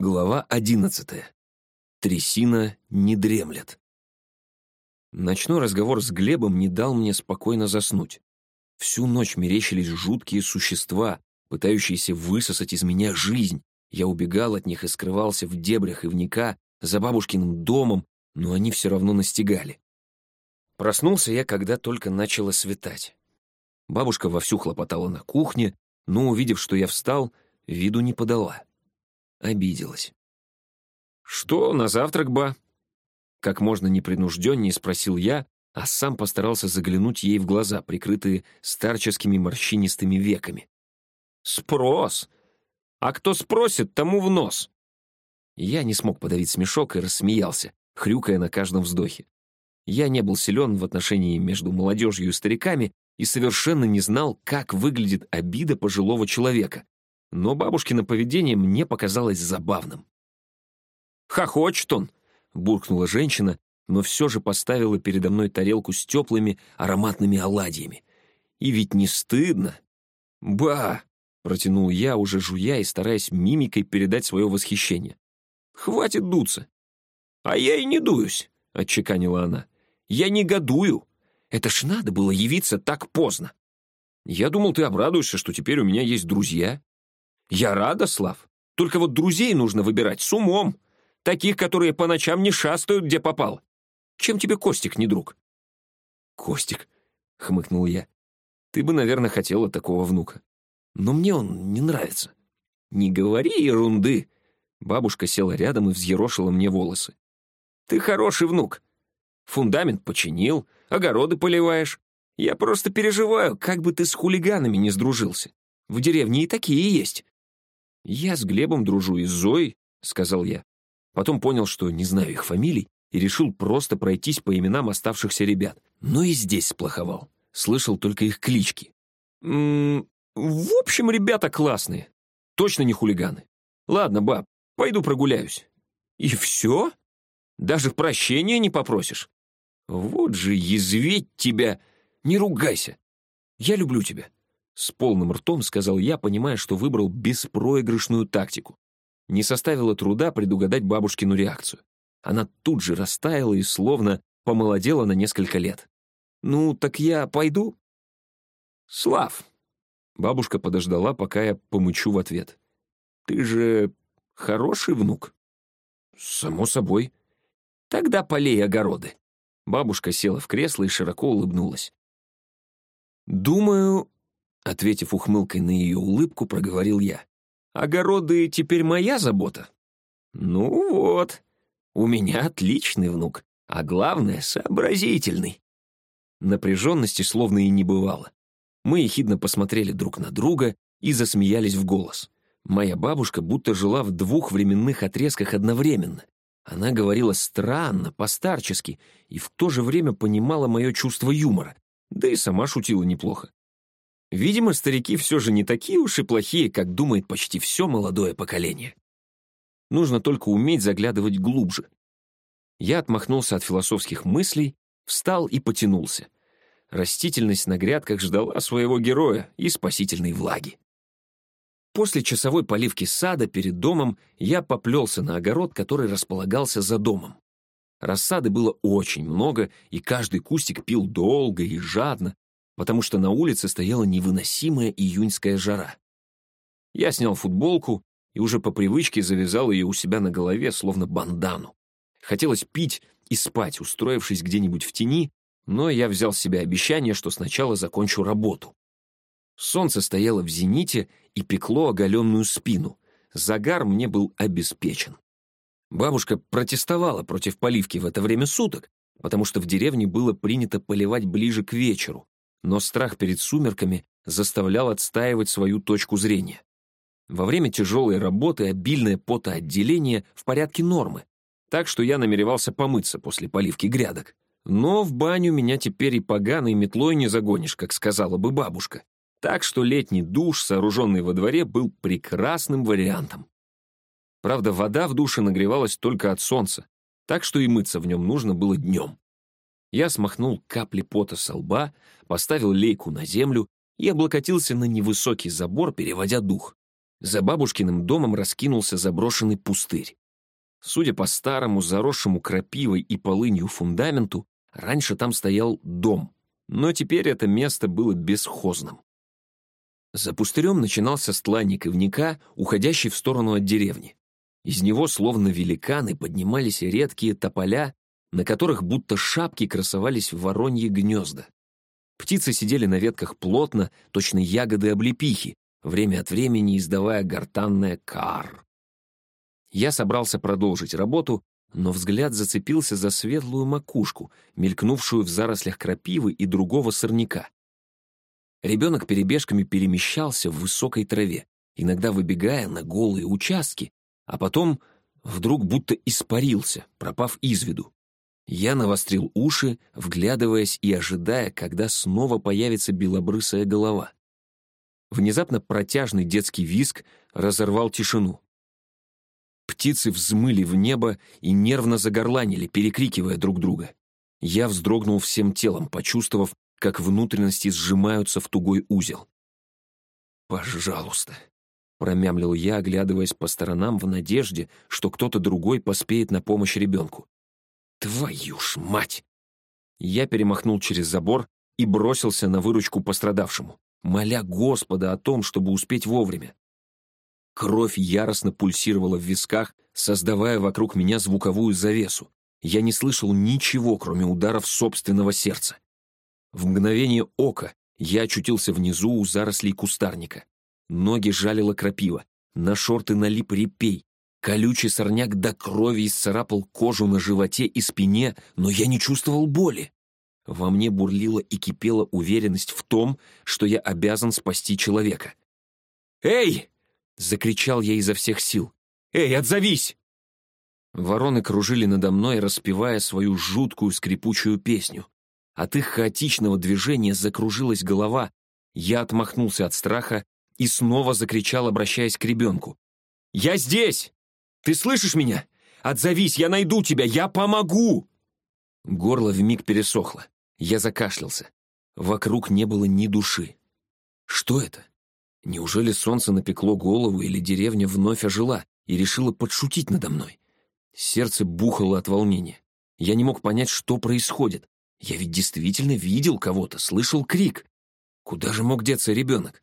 Глава одиннадцатая. Трясина не дремлет. Ночной разговор с Глебом не дал мне спокойно заснуть. Всю ночь мерещились жуткие существа, пытающиеся высосать из меня жизнь. Я убегал от них и скрывался в дебрях ивника, за бабушкиным домом, но они все равно настигали. Проснулся я, когда только начало светать. Бабушка вовсю хлопотала на кухне, но, увидев, что я встал, виду не подала. Обиделась. «Что на завтрак, ба?» Как можно непринужденнее спросил я, а сам постарался заглянуть ей в глаза, прикрытые старческими морщинистыми веками. «Спрос! А кто спросит, тому в нос!» Я не смог подавить смешок и рассмеялся, хрюкая на каждом вздохе. Я не был силен в отношении между молодежью и стариками и совершенно не знал, как выглядит обида пожилого человека. Но бабушкино поведение мне показалось забавным. «Хохочет он!» — буркнула женщина, но все же поставила передо мной тарелку с теплыми ароматными оладьями. «И ведь не стыдно!» «Ба!» — протянул я, уже жуя и стараясь мимикой передать свое восхищение. «Хватит дуться!» «А я и не дуюсь!» — отчеканила она. «Я негодую! Это ж надо было явиться так поздно!» «Я думал, ты обрадуешься, что теперь у меня есть друзья». «Я рада, Слав. Только вот друзей нужно выбирать с умом. Таких, которые по ночам не шастают, где попал. Чем тебе Костик не друг?» «Костик», — хмыкнул я. «Ты бы, наверное, хотела такого внука. Но мне он не нравится». «Не говори ерунды!» Бабушка села рядом и взъерошила мне волосы. «Ты хороший внук. Фундамент починил, огороды поливаешь. Я просто переживаю, как бы ты с хулиганами не сдружился. В деревне и такие есть». «Я с Глебом дружу и с Зоей», — сказал я. Потом понял, что не знаю их фамилий, и решил просто пройтись по именам оставшихся ребят. Но и здесь сплоховал. Слышал только их клички. М в общем, ребята классные. Точно не хулиганы. Ладно, баб, пойду прогуляюсь. И все? Даже прощения не попросишь? Вот же язветь тебя! Не ругайся! Я люблю тебя. С полным ртом сказал я, понимая, что выбрал беспроигрышную тактику. Не составило труда предугадать бабушкину реакцию. Она тут же растаяла и словно помолодела на несколько лет. «Ну, так я пойду?» «Слав!» Бабушка подождала, пока я помычу в ответ. «Ты же хороший внук?» «Само собой». «Тогда полей огороды». Бабушка села в кресло и широко улыбнулась. «Думаю...» — ответив ухмылкой на ее улыбку, проговорил я. «Огороды теперь моя забота?» «Ну вот», у меня отличный внук, а главное — сообразительный. Напряженности словно и не бывало. Мы ехидно посмотрели друг на друга и засмеялись в голос. Моя бабушка будто жила в двух временных отрезках одновременно. Она говорила странно, постарчески, и в то же время понимала мое чувство юмора, да и сама шутила неплохо. Видимо, старики все же не такие уж и плохие, как думает почти все молодое поколение. Нужно только уметь заглядывать глубже. Я отмахнулся от философских мыслей, встал и потянулся. Растительность на грядках ждала своего героя и спасительной влаги. После часовой поливки сада перед домом я поплелся на огород, который располагался за домом. Рассады было очень много, и каждый кустик пил долго и жадно, потому что на улице стояла невыносимая июньская жара. Я снял футболку, и уже по привычке завязал ее у себя на голове, словно бандану. Хотелось пить и спать, устроившись где-нибудь в тени, но я взял себе обещание, что сначала закончу работу. Солнце стояло в зените и пекло оголенную спину. Загар мне был обеспечен. Бабушка протестовала против поливки в это время суток, потому что в деревне было принято поливать ближе к вечеру, но страх перед сумерками заставлял отстаивать свою точку зрения. Во время тяжелой работы обильное потоотделение в порядке нормы, так что я намеревался помыться после поливки грядок. Но в баню меня теперь и поганой метлой не загонишь, как сказала бы бабушка. Так что летний душ, сооруженный во дворе, был прекрасным вариантом. Правда, вода в душе нагревалась только от солнца, так что и мыться в нем нужно было днем. Я смахнул капли пота со лба, поставил лейку на землю и облокотился на невысокий забор, переводя дух. За бабушкиным домом раскинулся заброшенный пустырь. Судя по старому, заросшему крапивой и полынью фундаменту, раньше там стоял дом, но теперь это место было бесхозным. За пустырем начинался стланник ивника, уходящий в сторону от деревни. Из него, словно великаны, поднимались редкие тополя, на которых будто шапки красовались вороньи гнезда. Птицы сидели на ветках плотно, точно ягоды облепихи, время от времени издавая гортанное «кар». Я собрался продолжить работу, но взгляд зацепился за светлую макушку, мелькнувшую в зарослях крапивы и другого сорняка. Ребенок перебежками перемещался в высокой траве, иногда выбегая на голые участки, а потом вдруг будто испарился, пропав из виду. Я навострил уши, вглядываясь и ожидая, когда снова появится белобрысая голова. Внезапно протяжный детский визг разорвал тишину. Птицы взмыли в небо и нервно загорланили, перекрикивая друг друга. Я вздрогнул всем телом, почувствовав, как внутренности сжимаются в тугой узел. «Пожалуйста», — промямлил я, оглядываясь по сторонам в надежде, что кто-то другой поспеет на помощь ребенку. «Твою ж мать!» Я перемахнул через забор и бросился на выручку пострадавшему, моля Господа о том, чтобы успеть вовремя. Кровь яростно пульсировала в висках, создавая вокруг меня звуковую завесу. Я не слышал ничего, кроме ударов собственного сердца. В мгновение ока я очутился внизу у зарослей кустарника. Ноги жалила крапива, на шорты налип репей. Колючий сорняк до крови исцарапал кожу на животе и спине, но я не чувствовал боли. Во мне бурлила и кипела уверенность в том, что я обязан спасти человека. «Эй!» Закричал я изо всех сил. «Эй, отзовись!» Вороны кружили надо мной, распевая свою жуткую скрипучую песню. От их хаотичного движения закружилась голова. Я отмахнулся от страха и снова закричал, обращаясь к ребенку. «Я здесь! Ты слышишь меня? Отзовись, я найду тебя, я помогу!» Горло вмиг пересохло. Я закашлялся. Вокруг не было ни души. Что это? Неужели солнце напекло голову или деревня вновь ожила и решила подшутить надо мной? Сердце бухало от волнения. Я не мог понять, что происходит. Я ведь действительно видел кого-то, слышал крик. Куда же мог деться ребенок?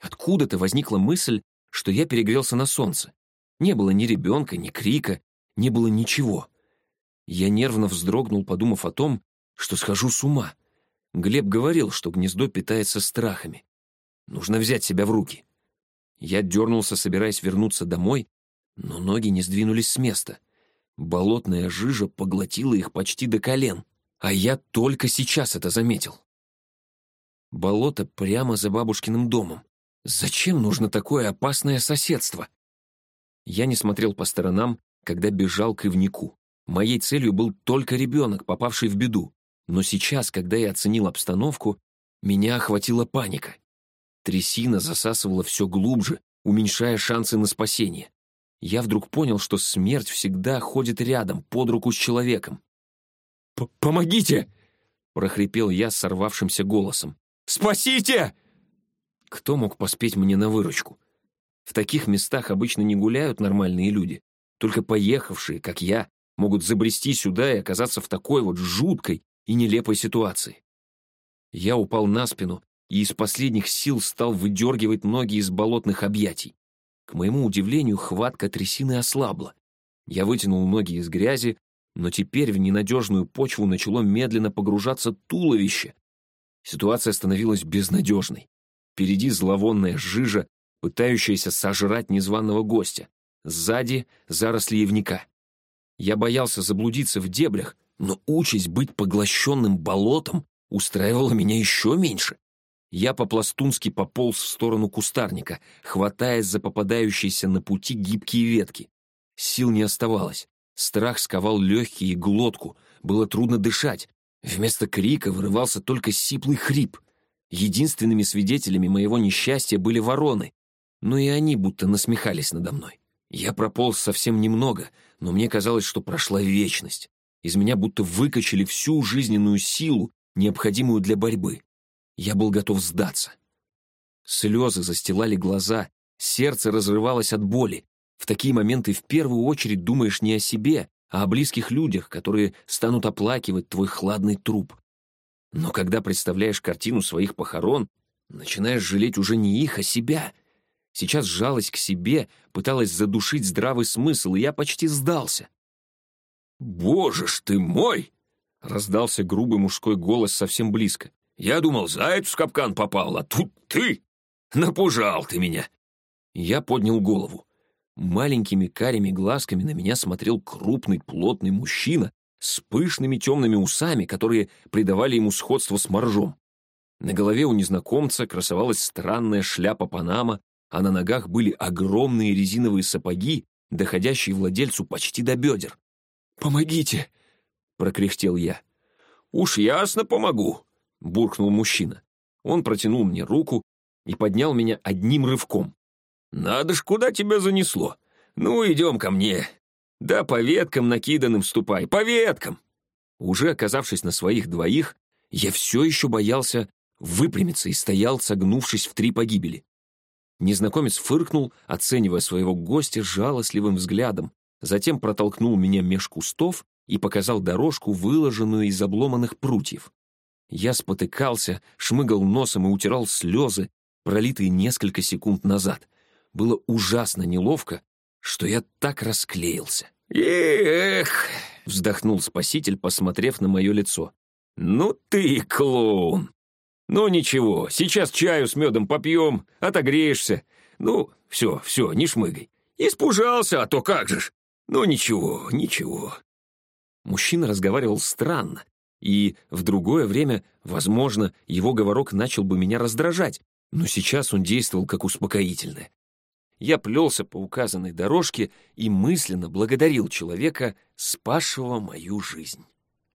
Откуда-то возникла мысль, что я перегрелся на солнце. Не было ни ребенка, ни крика, не было ничего. Я нервно вздрогнул, подумав о том, что схожу с ума. Глеб говорил, что гнездо питается страхами. Нужно взять себя в руки. Я дернулся, собираясь вернуться домой, но ноги не сдвинулись с места. Болотная жижа поглотила их почти до колен, а я только сейчас это заметил. Болото прямо за бабушкиным домом. Зачем нужно такое опасное соседство? Я не смотрел по сторонам, когда бежал к ивнику. Моей целью был только ребенок, попавший в беду. Но сейчас, когда я оценил обстановку, меня охватила паника. Трясина засасывала все глубже, уменьшая шансы на спасение. Я вдруг понял, что смерть всегда ходит рядом, под руку с человеком. «Помогите!» — прохрипел я сорвавшимся голосом. «Спасите!» Кто мог поспеть мне на выручку? В таких местах обычно не гуляют нормальные люди. Только поехавшие, как я, могут забрести сюда и оказаться в такой вот жуткой и нелепой ситуации. Я упал на спину и из последних сил стал выдергивать ноги из болотных объятий. К моему удивлению, хватка трясины ослабла. Я вытянул ноги из грязи, но теперь в ненадежную почву начало медленно погружаться туловище. Ситуация становилась безнадежной. Впереди зловонная жижа, пытающаяся сожрать незваного гостя. Сзади — заросли явника. Я боялся заблудиться в дебрях, но участь быть поглощенным болотом устраивала меня еще меньше. Я по-пластунски пополз в сторону кустарника, хватаясь за попадающиеся на пути гибкие ветки. Сил не оставалось. Страх сковал легкие и глотку. Было трудно дышать. Вместо крика вырывался только сиплый хрип. Единственными свидетелями моего несчастья были вороны. Но и они будто насмехались надо мной. Я прополз совсем немного, но мне казалось, что прошла вечность. Из меня будто выкачали всю жизненную силу, необходимую для борьбы. Я был готов сдаться. Слезы застилали глаза, Сердце разрывалось от боли. В такие моменты в первую очередь думаешь не о себе, а о близких людях, которые станут оплакивать твой хладный труп. Но когда представляешь картину своих похорон, начинаешь жалеть уже не их, а себя. Сейчас жалость к себе пыталась задушить здравый смысл, и я почти сдался. «Боже ж ты мой!» — раздался грубый мужской голос совсем близко. «Я думал, заяц в капкан попал, а тут ты! Напужал ты меня!» Я поднял голову. Маленькими карими глазками на меня смотрел крупный, плотный мужчина с пышными темными усами, которые придавали ему сходство с моржом. На голове у незнакомца красовалась странная шляпа Панама, а на ногах были огромные резиновые сапоги, доходящие владельцу почти до бедер. «Помогите!» — прокряхтел я. «Уж ясно помогу!» — буркнул мужчина. Он протянул мне руку и поднял меня одним рывком. «Надо ж, куда тебя занесло? Ну, идем ко мне. Да по веткам накиданным ступай, по веткам!» Уже оказавшись на своих двоих, я все еще боялся выпрямиться и стоял, согнувшись в три погибели. Незнакомец фыркнул, оценивая своего гостя жалостливым взглядом, затем протолкнул меня меж кустов и показал дорожку, выложенную из обломанных прутьев. Я спотыкался, шмыгал носом и утирал слезы, пролитые несколько секунд назад. Было ужасно неловко, что я так расклеился. «Эх!» — вздохнул спаситель, посмотрев на мое лицо. «Ну ты клоун! Ну ничего, сейчас чаю с медом попьем, отогреешься. Ну, все, все, не шмыгай. Испужался, а то как же ж. Ну ничего, ничего». Мужчина разговаривал странно, и в другое время, возможно, его говорок начал бы меня раздражать, но сейчас он действовал как успокоительное. Я плелся по указанной дорожке и мысленно благодарил человека, спасшего мою жизнь.